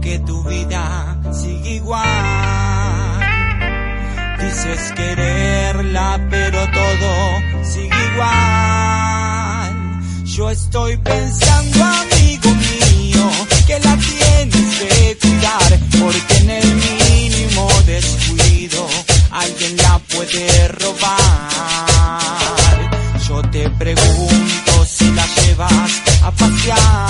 que tu vida sigue igual. Dices quererla, pero todo sigue igual. Yo estoy pensando, amigo mío, que la tienes que cuidar, porque en el mínimo descuido alguien la puede robar. Yo te pregunto si la llevas a pasear.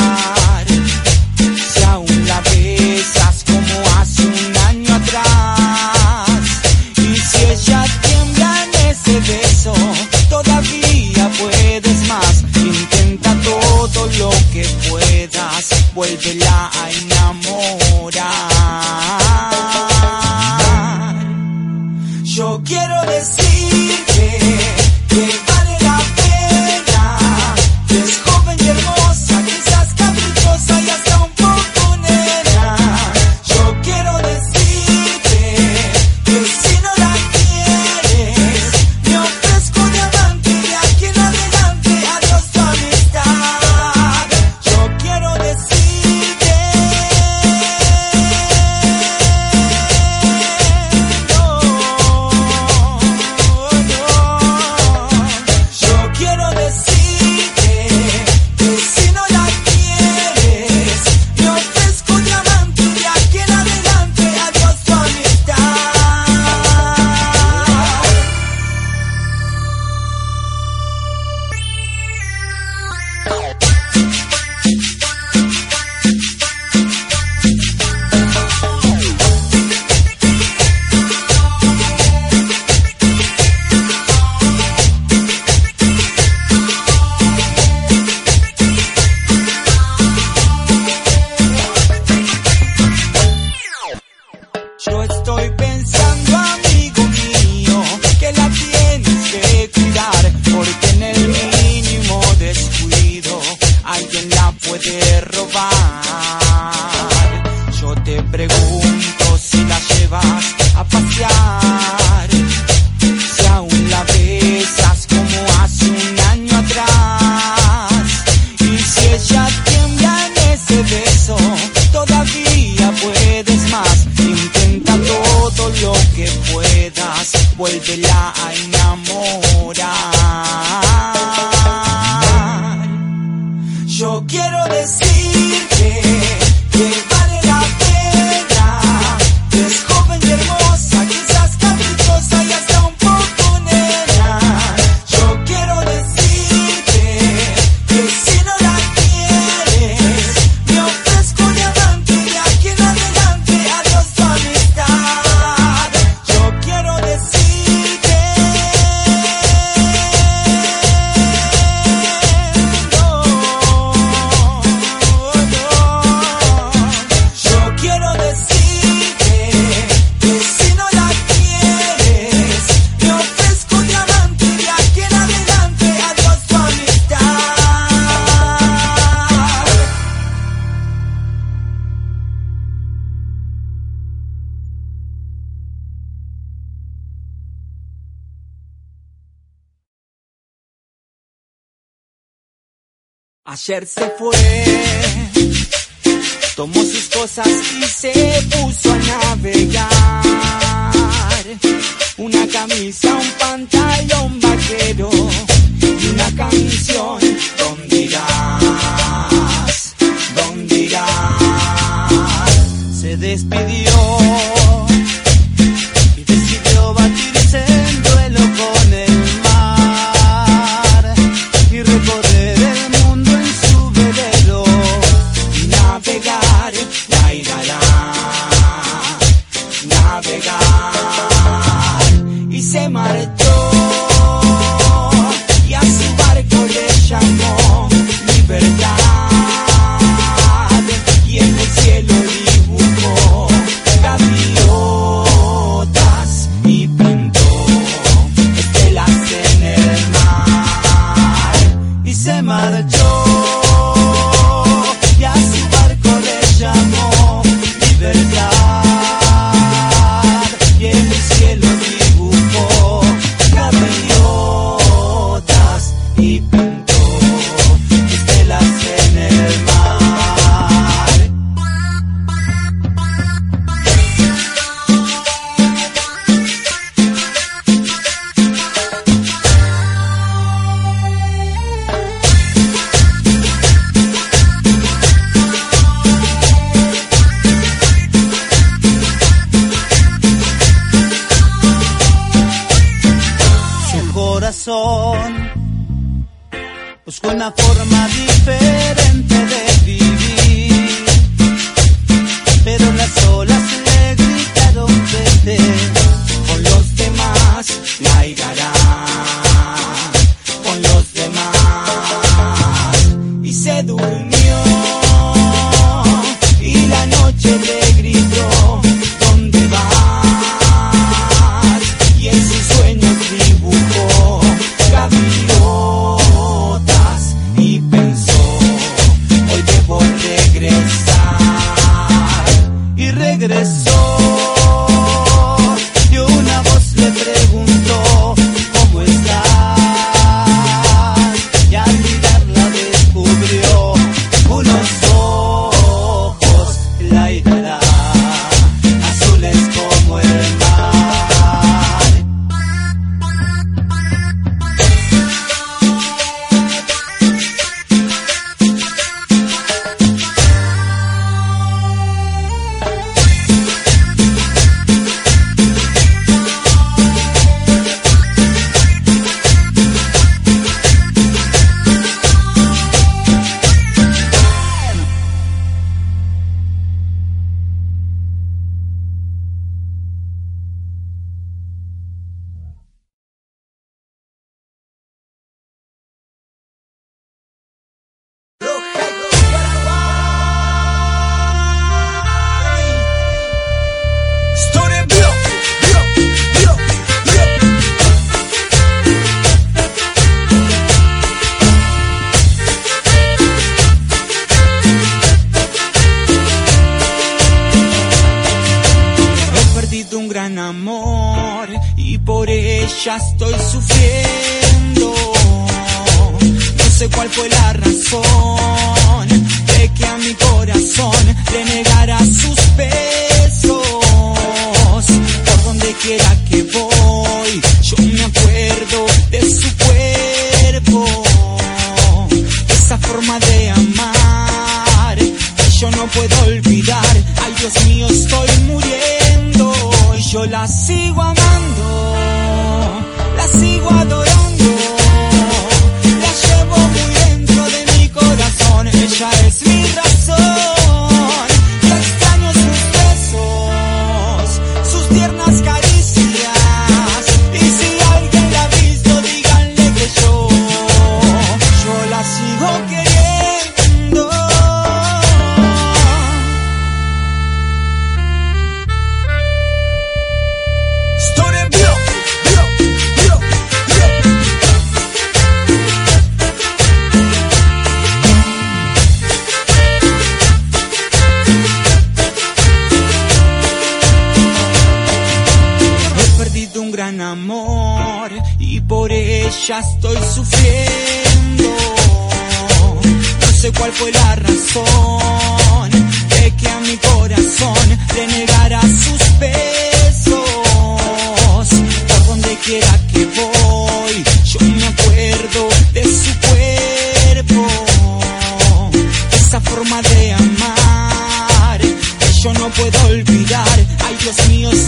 vuelve la Se fue, tomó sus cosas y se puso a navegar. Una camisa, un pantalón deep.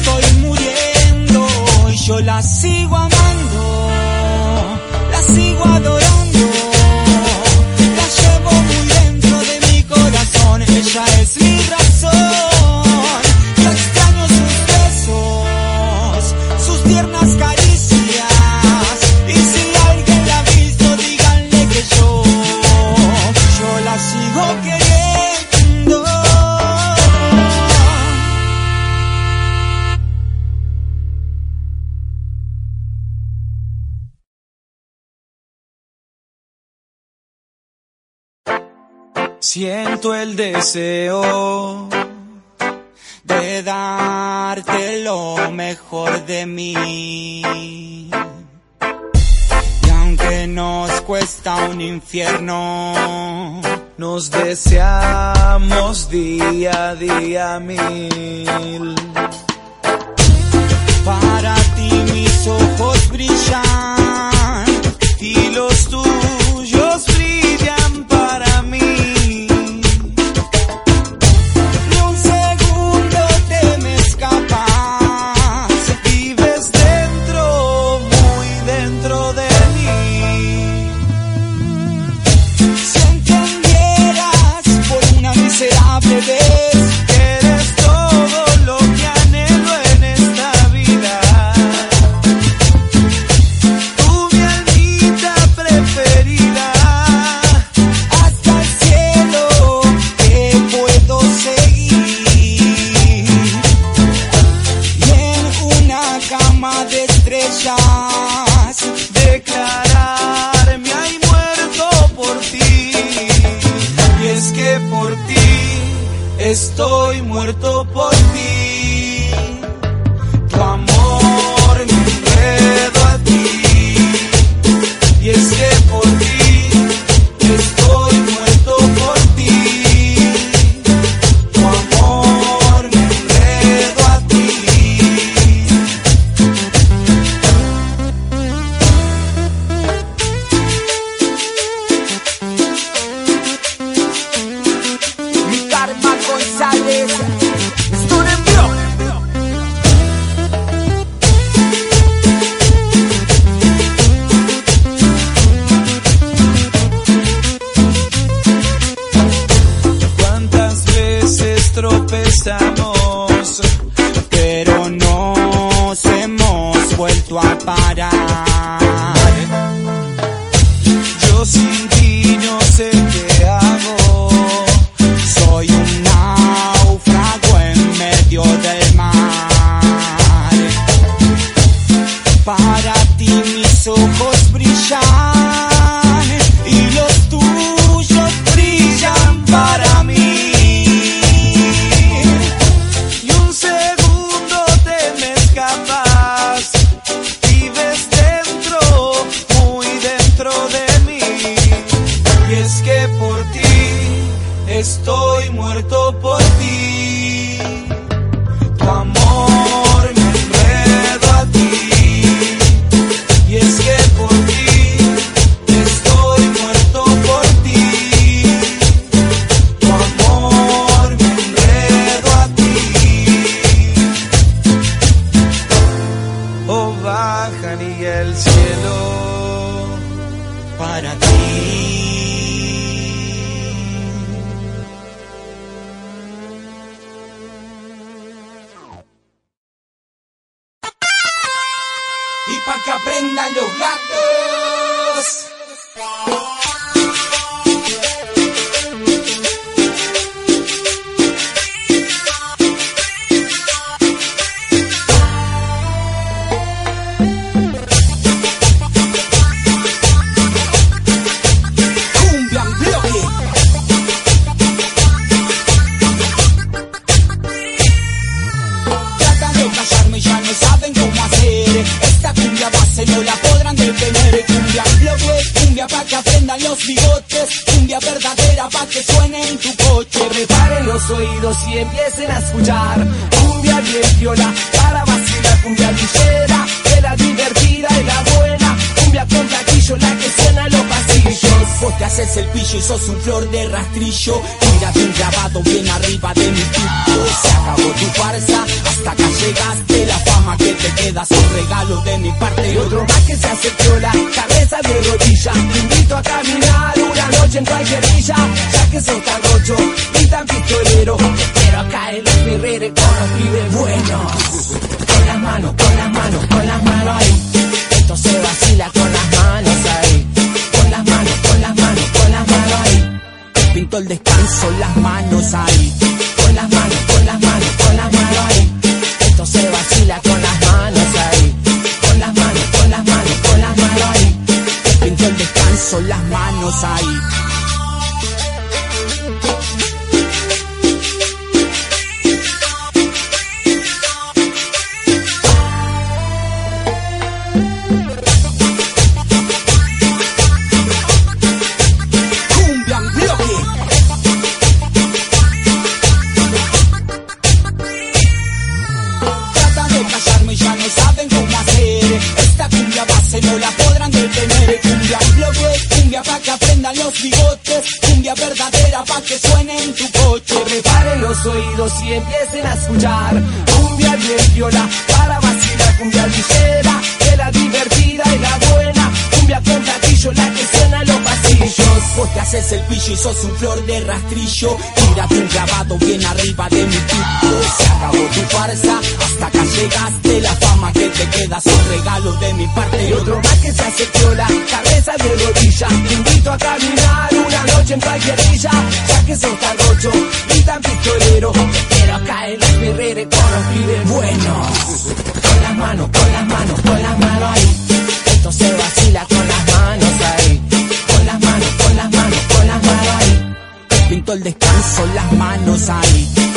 estoy muriendo y yo la sigo amando, la sigo adorando. Siento el deseo de darte lo mejor de mí. Y aunque nos cuesta un infierno, nos deseamos día a día mil. Para vive bueno. Con la mano, con la mano. escuchar. Cumbia bien viola para vacilar cumbia ligera, que la divertida y la buena, cumbia con gatillo la que suena Vos te haces el pillo y sos un flor de rastrillo. Tírate un clavado bien arriba de mi pito. Se acabó tu farsa, hasta acá llegaste. La fama que te queda son regalos de mi parte. Y otro más que se hace piola, cabeza de rodilla. Te invito a caminar una noche en cualquier. Ya que sos tan rocho y tan pistolero. Pero acá en el Ferrere con los pibes buenos. Con las manos, con las manos, con las manos ahí. Esto se vacila con las manos ahí. al descanso, las manos ahí.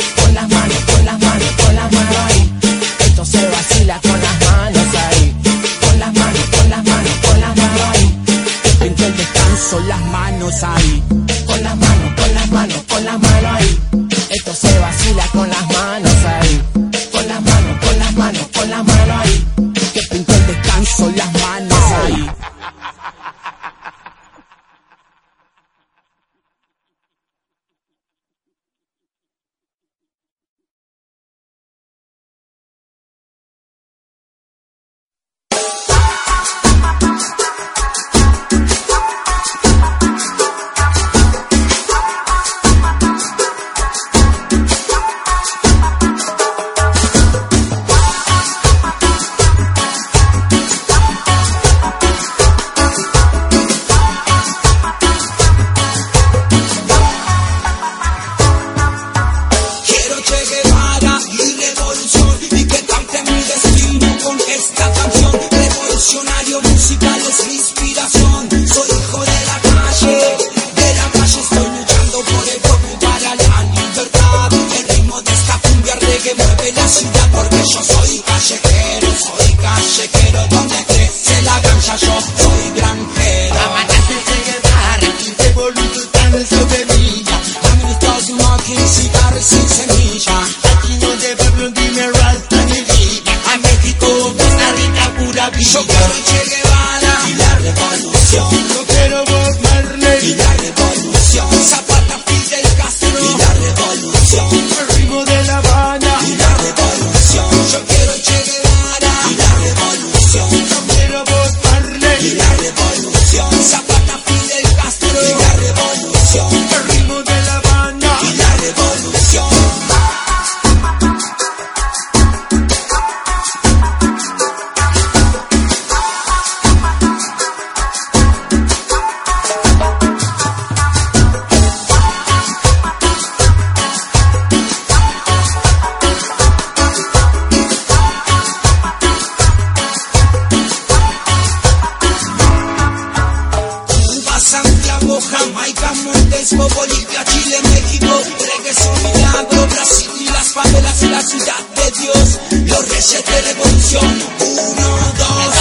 Jamaica, Montes, Bolivia, Chile, México, reggae soñado, Brasil y las favelas y la ciudad de Dios, los reyes de la evolución, uno, dos.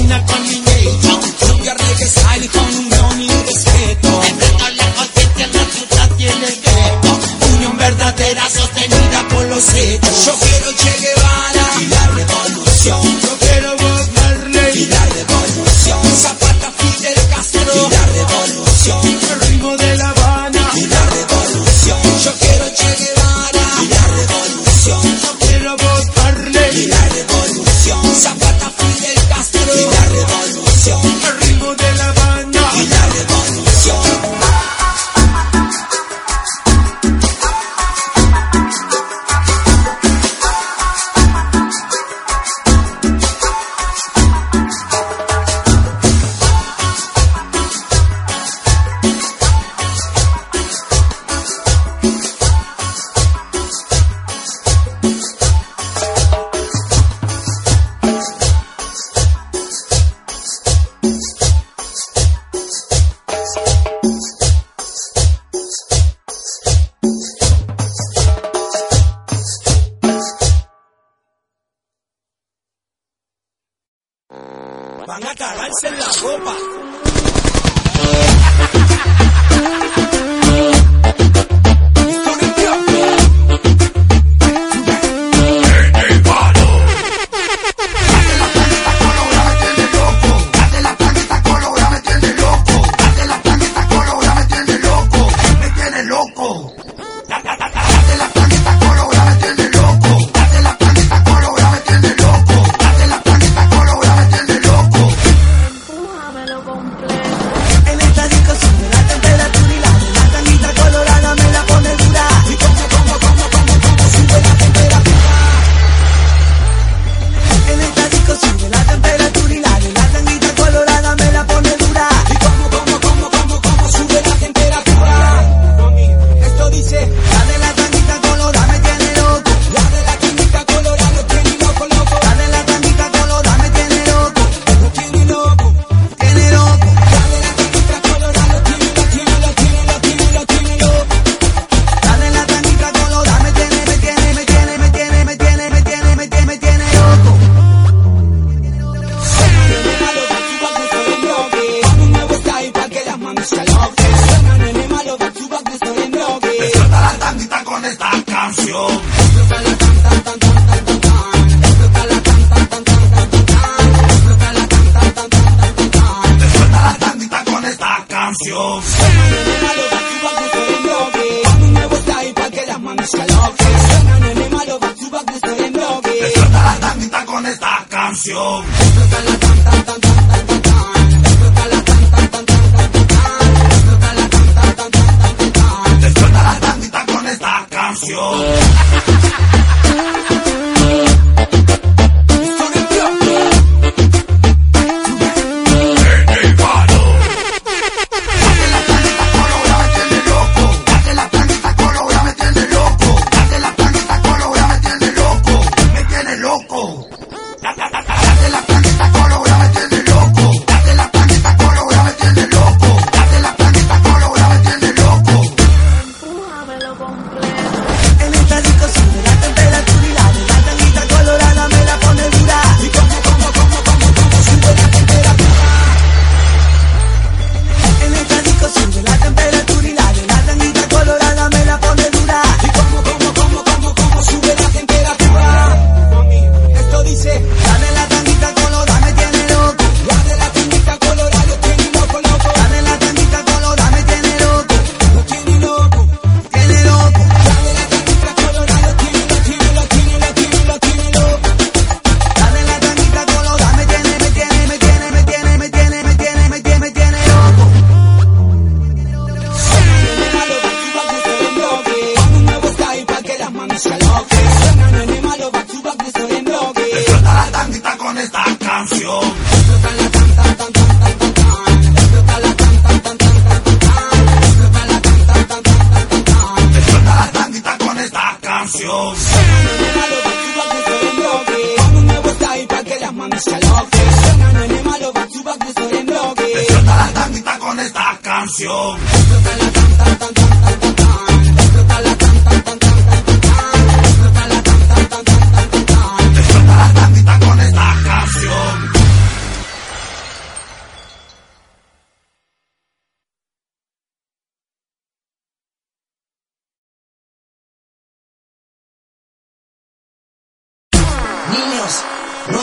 Una combination, cumbia, reggae, style con unión y respeto. Entrando la conciencia en la ciudad y el gueto, unión verdadera sostenida por los hechos. Yo quiero llegar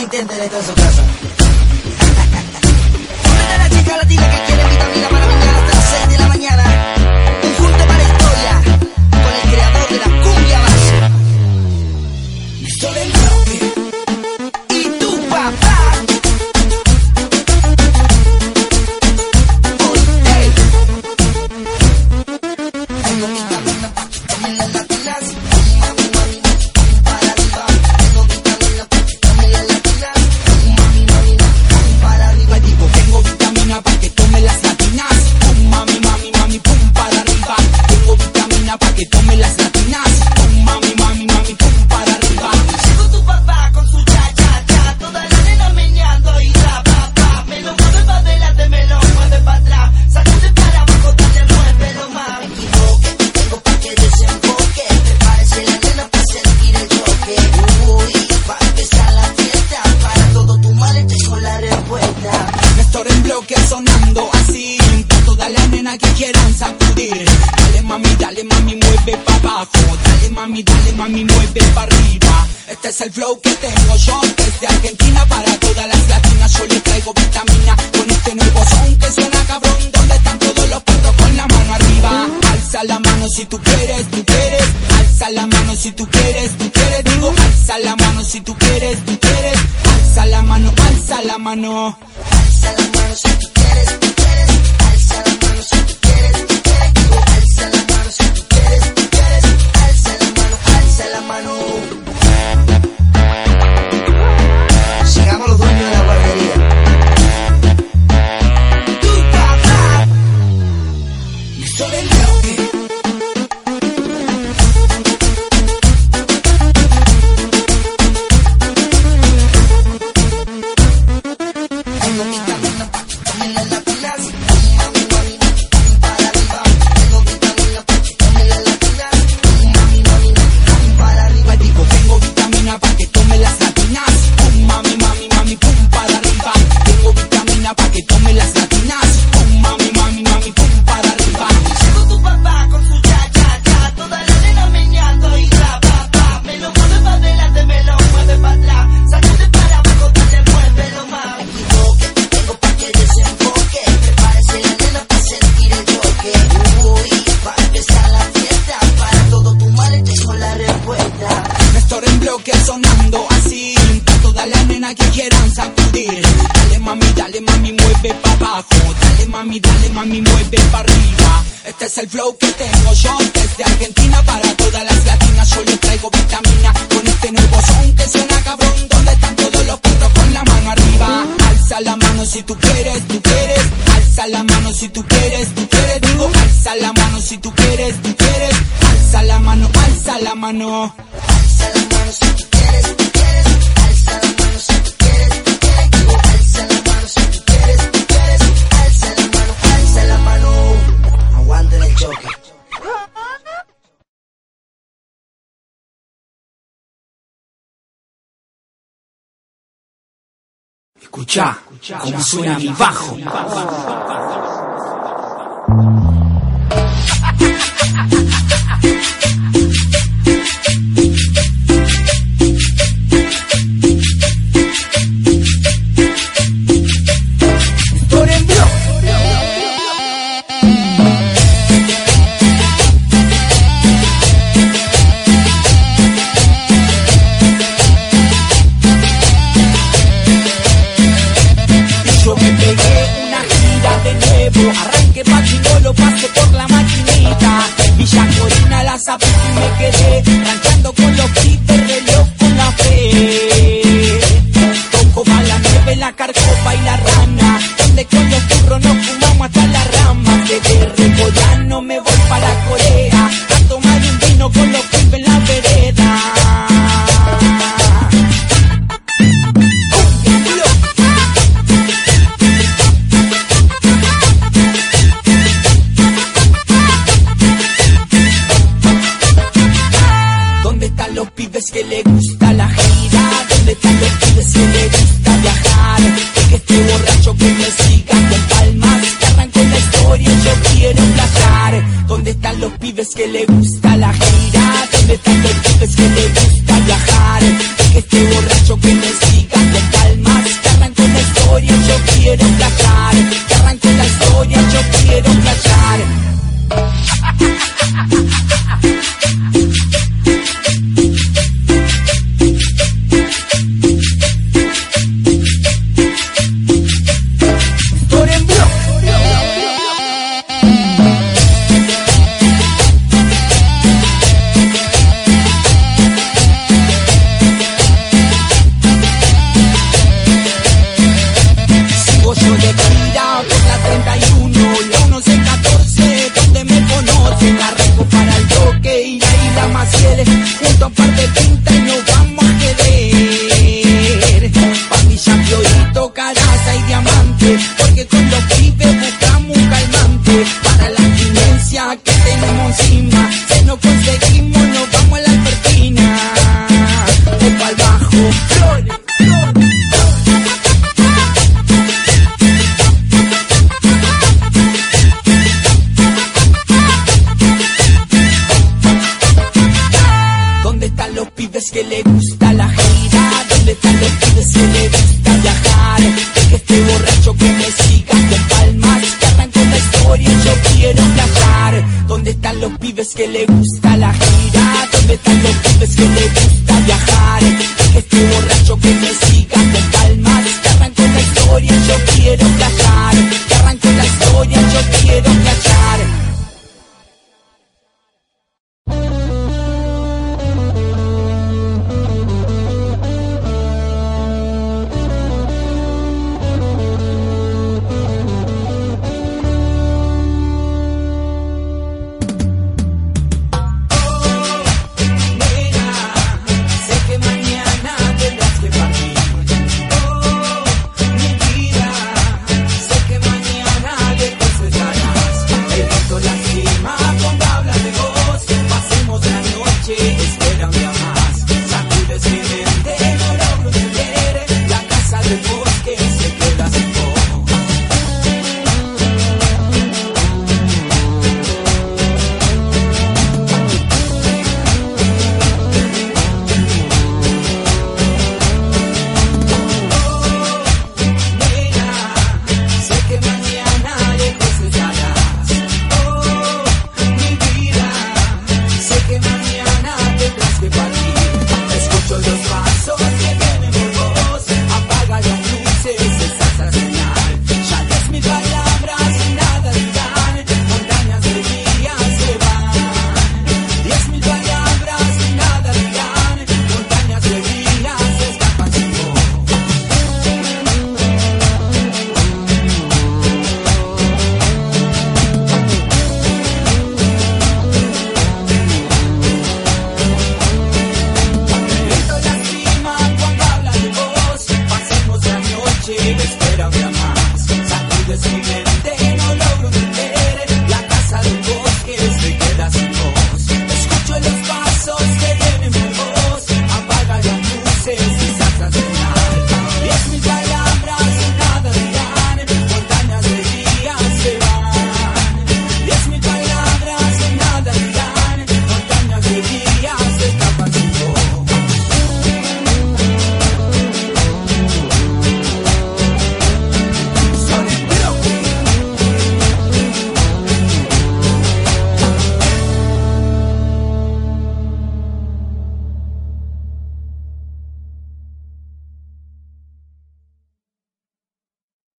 intente dentro de su. dale mami mueve pa' arriba. Este es el flow que tengo yo, desde Argentina para todas las latinas, yo les traigo vitamina con este nuevo son que suena cabrón, donde están todos los perros con la mano arriba. Alza la mano si tú quieres, tú quieres, alza la mano si tú quieres, tú quieres, digo, alza la mano si tú quieres, tú quieres, alza la mano, alza la mano. Alza la mano si tú quieres. Escucha cómo suena mi bajo. la gira, ¿dónde están los jefes que le gusta viajar? que este borracho que me siga con calma, que arranco la historia, yo quiero viajar, que arranco la historia, yo quiero viajar.